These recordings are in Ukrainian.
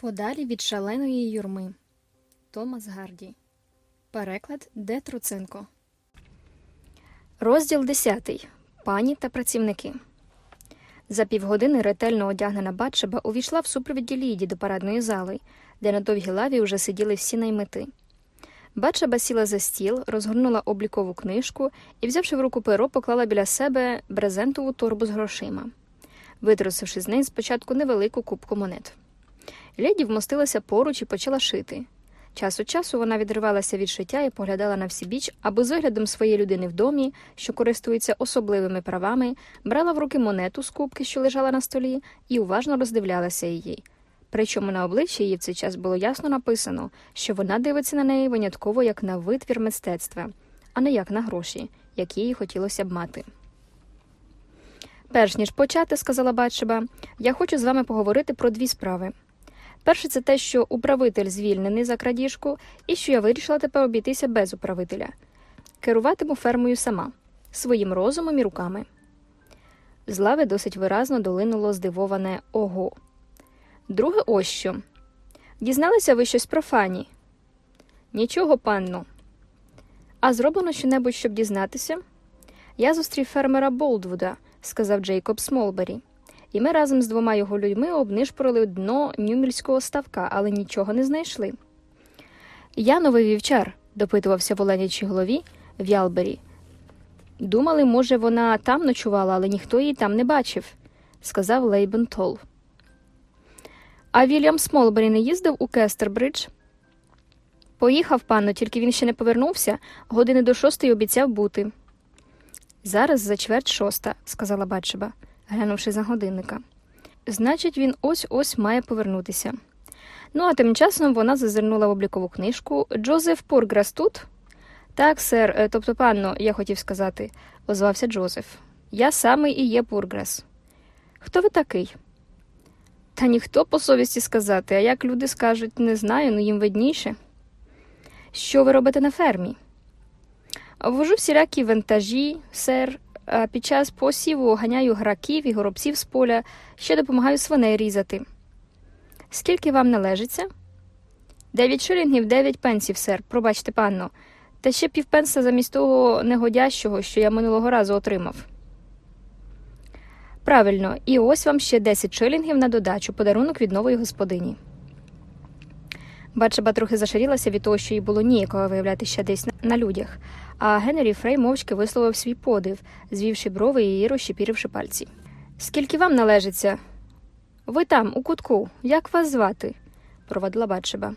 Подалі від шаленої юрми. Томас Гарді. Переклад Де Труценко. Розділ 10. Пані та працівники. За півгодини ретельно одягнена Батшеба увійшла в супровіді Ліді до парадної зали, де на довгій лаві вже сиділи всі наймити. Батшеба сіла за стіл, розгорнула облікову книжку і, взявши в руку перо, поклала біля себе брезентову торбу з грошима, витрусивши з неї спочатку невелику кубку монет. Леді вмостилася поруч і почала шити. Час від часу вона відривалася від шиття і поглядала на всі аби з оглядом своєї людини в домі, що користується особливими правами, брала в руки монету з кубки, що лежала на столі, і уважно роздивлялася її. Причому на обличчі її в цей час було ясно написано, що вона дивиться на неї винятково як на витвір мистецтва, а не як на гроші, які їй хотілося б мати. Перш ніж почати, сказала Батшеба, я хочу з вами поговорити про дві справи. Перше, це те, що управитель звільнений за крадіжку, і що я вирішила тепер обійтися без управителя. Керуватиму фермою сама, своїм розумом і руками. З лави досить виразно долинуло здивоване ого. Друге, ось що. Дізналися ви щось про фані? Нічого, панно. А зроблено щонебудь, щоб дізнатися? Я зустрів фермера Болдвуда, сказав Джейкоб Смолбері і ми разом з двома його людьми обнишпорили дно ньюмільського ставка, але нічого не знайшли. А новий вівчар, допитувався в оленячій голові в Ялбері. Думали, може, вона там ночувала, але ніхто її там не бачив, сказав Лейбен Тол. А Вільям Смолбері не їздив у Кестербридж? Поїхав, панно, тільки він ще не повернувся, години до шостої обіцяв бути. Зараз за чверть шоста, сказала Батшеба глянувши за годинника. Значить, він ось ось має повернутися. Ну, а тим часом вона зазирнула в облікову книжку Джозеф Пурграс тут? Так, сер, е, тобто, панно, я хотів сказати, озвався Джозеф. Я самий і є Пурграс. Хто ви такий? Та ніхто по совісті сказати, а як люди скажуть, не знаю, ну їм видніше. Що ви робите на фермі? Вожу всілякі вантажі, сер, під час посіву ганяю граків і горобців з поля, ще допомагаю свиней різати. Скільки вам належиться? Дев'ять шилінгів, дев'ять пенсів, сер, пробачте, панно, та ще півпенса замість того негодящого, що я минулого разу отримав. Правильно, і ось вам ще десять шилінгів на додачу, подарунок від нової господині. Батшеба трохи зашарілася від того, що їй було ніякого виявляти ще десь на людях, а Генрі Фрей мовчки висловив свій подив, звівши брови і розщепіривши пальці. Скільки вам належиться? Ви там, у кутку, як вас звати? провадила Батшеба.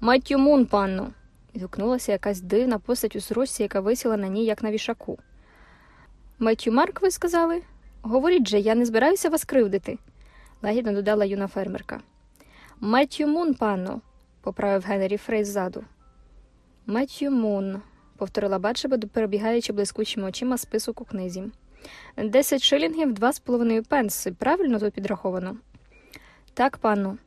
Маттю Мун, панно. відгукнулася якась дивна постать у сорочці, яка висіла на ній, як на вішаку. Меттю Марк, ви сказали? Говоріть же, я не збираюся вас кривдити, лагідно додала юна фермерка. Меттю Мун, панно, поправив Генрі Фрей ззаду. Меттю Мун, повторила Батшеба, перебігаючи блискучими очима список у книзі. Десять шилінгів, два з половиною пенси. Правильно тут підраховано? Так, пану.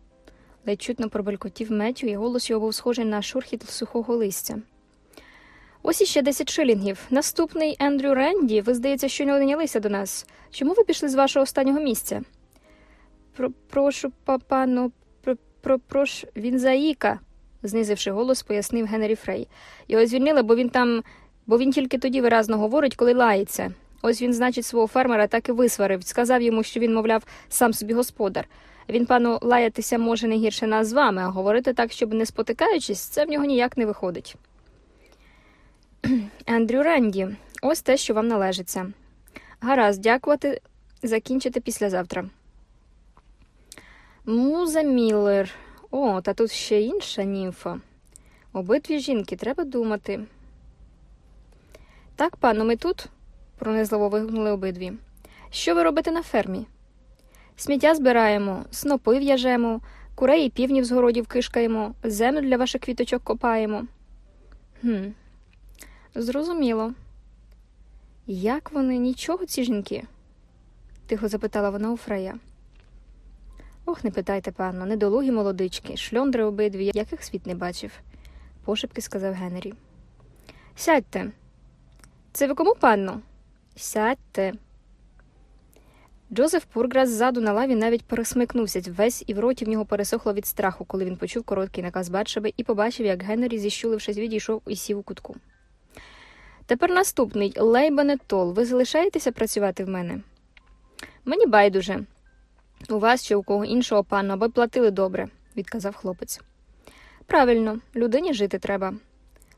ледь чутно пробелькотів Меттю, і голос його був схожий на шурхіт сухого листя. Ось іще десять шилінгів. Наступний Ендрю Ренді, ви, здається, що не однялися до нас. Чому ви пішли з вашого останнього місця? Прошу, пану, прош, він заїка знизивши голос, пояснив Генрі Фрей. Його звільнили, бо він там, бо він тільки тоді виразно говорить, коли лається. Ось він, значить, свого фермера так і висварив, сказав йому, що він, мовляв, сам собі господар. Він, пану, лаятися може не гірше нас з вами, а говорити так, щоб не спотикаючись, це в нього ніяк не виходить. Ендрю Ренді, ось те, що вам належиться. Гаразд, дякувати, закінчити післязавтра. Муза Міллер. О, та тут ще інша німфа. Обидві жінки треба думати. Так, пану, ми тут, пронизливо вигукнули обидві. Що ви робите на фермі? Сміття збираємо, снопи в'яжемо, курей і півнів з городів кишкаємо, землю для ваших квіточок копаємо. «Хм, Зрозуміло. Як вони нічого, ці жінки? тихо запитала вона у Фрея. Ох, не питайте, панно, недолугі молодички, шльондри обидві, яких світ не бачив, пошепки сказав Генрі. Сядьте. Це ви кому, панно? Сядьте. Джозеф Пурграс ззаду на лаві навіть пересмикнувся весь, і в роті в нього пересохло від страху, коли він почув короткий наказ Батшеби і побачив, як Генрі, зіщулившись, відійшов і сів у кутку. Тепер наступний Лейбане Тол. Ви залишаєтеся працювати в мене? Мені байдуже. У вас чи у кого іншого пана, аби платили добре, відказав хлопець. Правильно, людині жити треба.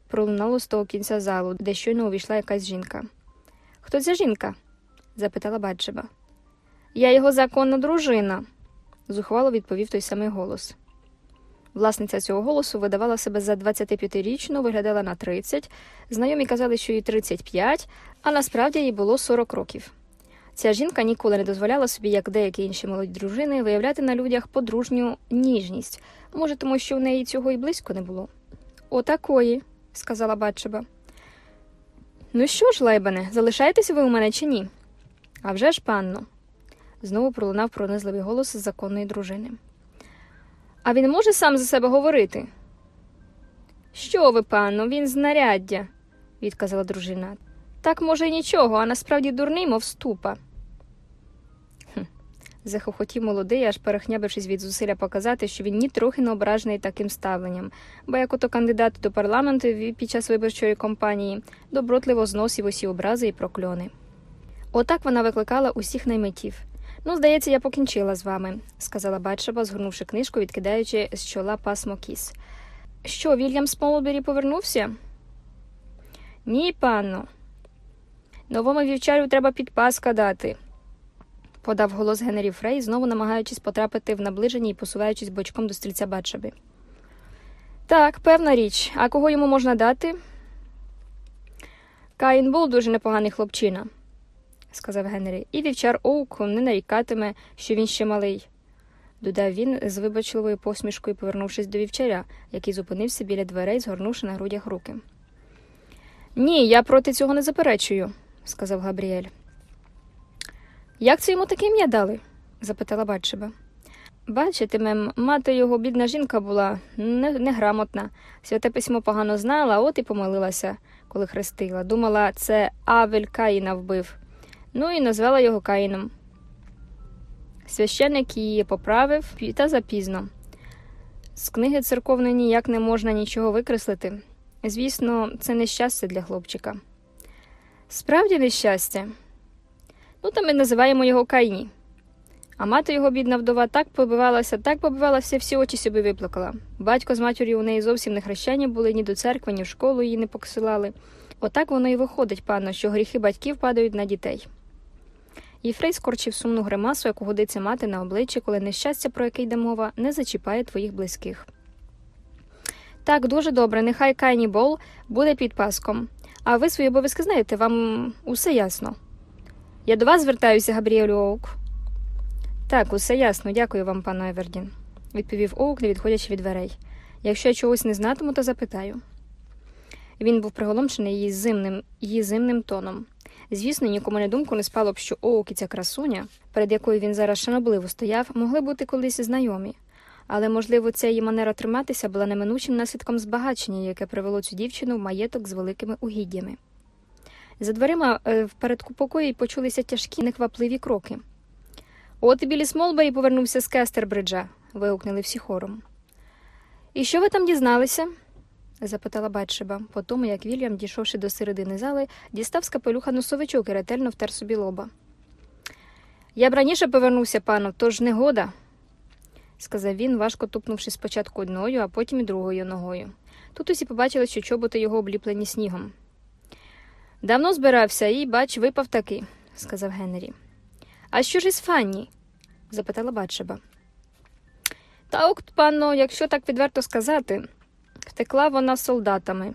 Пролунало з того кінця залу, де щойно увійшла якась жінка. Хто ця жінка? запитала Батшеба. Я його законна дружина, зухвало відповів той самий голос. Власниця цього голосу видавала себе за 25-річну, виглядала на 30, знайомі казали, що їй 35, а насправді їй було 40 років. Ця жінка ніколи не дозволяла собі, як деякі інші молоді дружини, виявляти на людях подружню ніжність, може, тому що в неї цього і близько не було. Отакої, сказала Батшеба. Ну що ж, Лейбане, залишаєтеся ви у мене чи ні? «А вже ж, панно, знову пролунав пронизливий голос законної дружини. А він може сам за себе говорити? Що ви, панно, він знаряддя, відказала дружина. Так, може, й нічого, а насправді дурний, мов ступа. Хм. Захохотів молодий, аж перехнябившись від зусилля показати, що він нітрохи не ображений таким ставленням, бо як ото кандидат до парламенту під час виборчої кампанії добротливо зносив усі образи і прокльони. Отак вона викликала усіх наймитів. Ну, здається, я покінчила з вами, сказала Батшеба, згорнувши книжку, відкидаючи з чола пасмо кіс. Що, Вільям Смолбері повернувся? Ні, панно. Новому вівчарю треба підпаска дати, подав голос Генрі Фрей, знову намагаючись потрапити в наближення і посуваючись бочком до стрільця Батшеби. Так, певна річ. А кого йому можна дати? Каїн був дуже непоганий хлопчина сказав Генрі, і вівчар Оук не нарікатиме, що він ще малий, додав він з вибачливою посмішкою, повернувшись до вівчаря, який зупинився біля дверей, згорнувши на грудях руки. Ні, я проти цього не заперечую, сказав Габріель. Як це йому таке ім'я дали? запитала Батшеба. Бачите, мем, мати його бідна жінка була неграмотна. Святе письмо погано знала, от і помилилася, коли хрестила. Думала, це Авель Каїна вбив ну і назвала його Каїном. Священник її поправив та запізно. З книги церковної ніяк не можна нічого викреслити. Звісно, це нещастя для хлопчика. Справді нещастя. Ну, то ми називаємо його Кайні. А мати його, бідна вдова, так побивалася, так побивалася, всі очі собі виплакала. Батько з матір'ю у неї зовсім не хрещені були ні до церкви, ні в школу її не посилали. Отак воно і виходить, панно, що гріхи батьків падають на дітей. Єфрей скорчив сумну гримасу, яку годиться мати на обличчі, коли нещастя, про яке йде мова, не зачіпає твоїх близьких. Так, дуже добре, нехай Кайні Бол буде під паском. А ви свої обов'язки знаєте, вам усе ясно. Я до вас звертаюся, Габріелю Оук. Так, усе ясно, дякую вам, пане Евердін, відповів Оук, не відходячи від дверей. Якщо я чогось не знатиму, то запитаю. Він був приголомшений її зимним, її зимним тоном. Звісно, нікому не думку не спало б, що Оук і ця красуня, перед якою він зараз шанобливо стояв, могли бути колись знайомі. Але, можливо, ця її манера триматися була неминучим наслідком збагачення, яке привело цю дівчину в маєток з великими угіддями. За дверима е, в передку покої почулися тяжкі, неквапливі кроки. От і білі Смолбері повернувся з Кестербриджа. вигукнули всі хором. І що ви там дізналися? запитала Батшеба, по тому, як Вільям, дійшовши до середини зали, дістав з капелюха носовичок і ретельно втер собі лоба. Я б раніше повернувся, пану, тож не года, сказав він, важко тупнувши спочатку одною, а потім і другою ногою. Тут усі побачили, що чоботи його обліплені снігом. Давно збирався і, бач, випав таки, сказав Генрі. А що ж із Фанні? запитала Батшеба. Та, ок, панно, якщо так відверто сказати, Втекла вона з солдатами.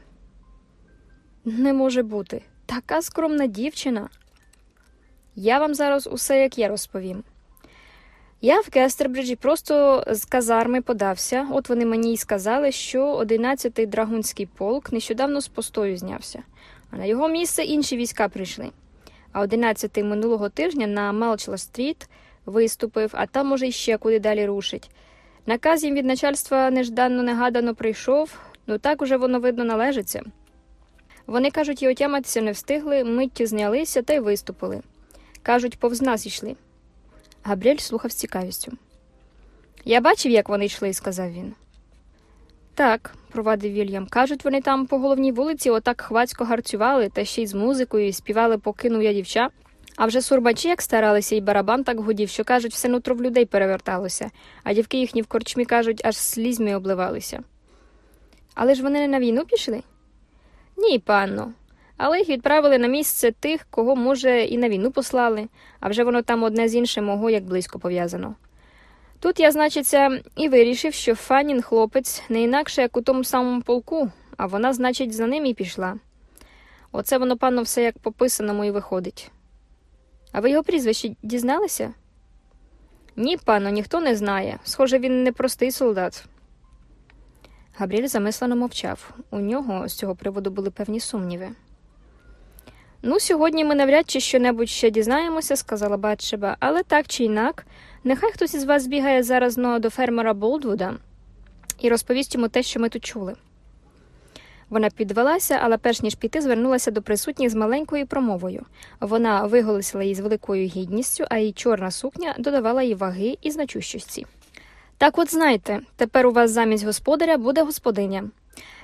Не може бути. Така скромна дівчина. Я вам зараз усе як я розповім. Я в Кестербриджі просто з казарми подався, от вони мені й сказали, що 11-й драгунський полк нещодавно з постою знявся, а на його місце інші війська прийшли. А 11-й минулого тижня на Мелчла стріт виступив, а там, може, іще куди далі рушить. Наказ їм від начальства нежданно негадано прийшов, ну так уже воно видно належиться. Вони кажуть, і отяматися не встигли, миттю знялися та й виступили. Кажуть, повз нас йшли. Габріель слухав з цікавістю. Я бачив, як вони йшли, сказав він. Так, провадив Вільям. Кажуть, вони там по головній вулиці отак хвацько гарцювали, та ще й з музикою, і співали покинув я дівча. А вже сурбачі як старалися, і барабан так гудів, що кажуть, все нутро в людей переверталося, а дівки їхні в корчмі кажуть, аж слізьми обливалися. Але ж вони не на війну пішли? Ні, панно. Але їх відправили на місце тих, кого, може, і на війну послали, а вже воно там одне з іншим мого як близько пов'язано. Тут я, значиться, і вирішив, що Фанін хлопець не інакше, як у тому самому полку, а вона, значить, за ним і пішла. Оце воно, панно, все як по писаному і виходить. А ви його прізвище дізналися? Ні, панно, ніхто не знає. Схоже, він не простий солдат. Габріель замислено мовчав. У нього з цього приводу були певні сумніви. Ну, сьогодні ми навряд чи що-небудь ще дізнаємося, сказала Батшеба, але так чи інак, нехай хтось із вас бігає зараз ну, до фермера Болдвуда і розповість йому те, що ми тут чули. Вона підвелася, але перш ніж піти, звернулася до присутніх з маленькою промовою. Вона виголосила її з великою гідністю, а її чорна сукня додавала їй ваги і значущості. Так от знайте, тепер у вас замість господаря буде господиня.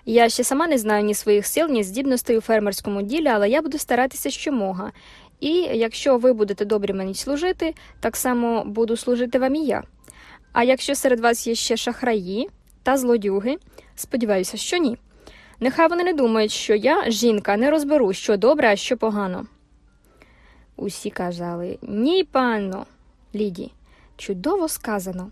Я ще сама не знаю ні своїх сил, ні здібностей у фермерському ділі, але я буду старатися щомога. І якщо ви будете добрі мені служити, так само буду служити вам і я. А якщо серед вас є ще шахраї та злодюги, сподіваюся, що ні. Нехай вони не думають, що я, жінка, не розберу, що добре, а що погано. Усі казали ні, панно, Ліді, чудово сказано.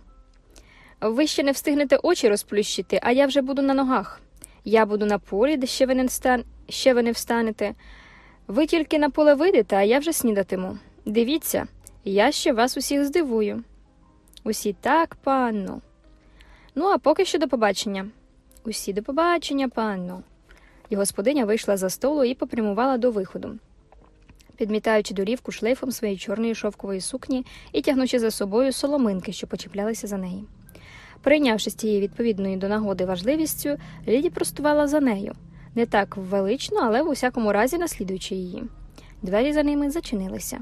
Ви ще не встигнете очі розплющити, а я вже буду на ногах. Я буду на полі, де ще ви не, встан... ще ви не встанете. Ви тільки на поле вийдете, а я вже снідатиму. Дивіться, я ще вас усіх здивую. Усі так, панно. Ну, а поки що до побачення. Усі до побачення, панно. І господиня вийшла за столу і попрямувала до виходу, підмітаючи дорівку шлейфом своєї чорної шовкової сукні і тягнучи за собою соломинки, що почіплялися за неї. Прийнявши з тієї відповідної до нагоди важливістю, Ліді простувала за нею, не так велично, але в усякому разі наслідуючи її. Двері за ними зачинилися.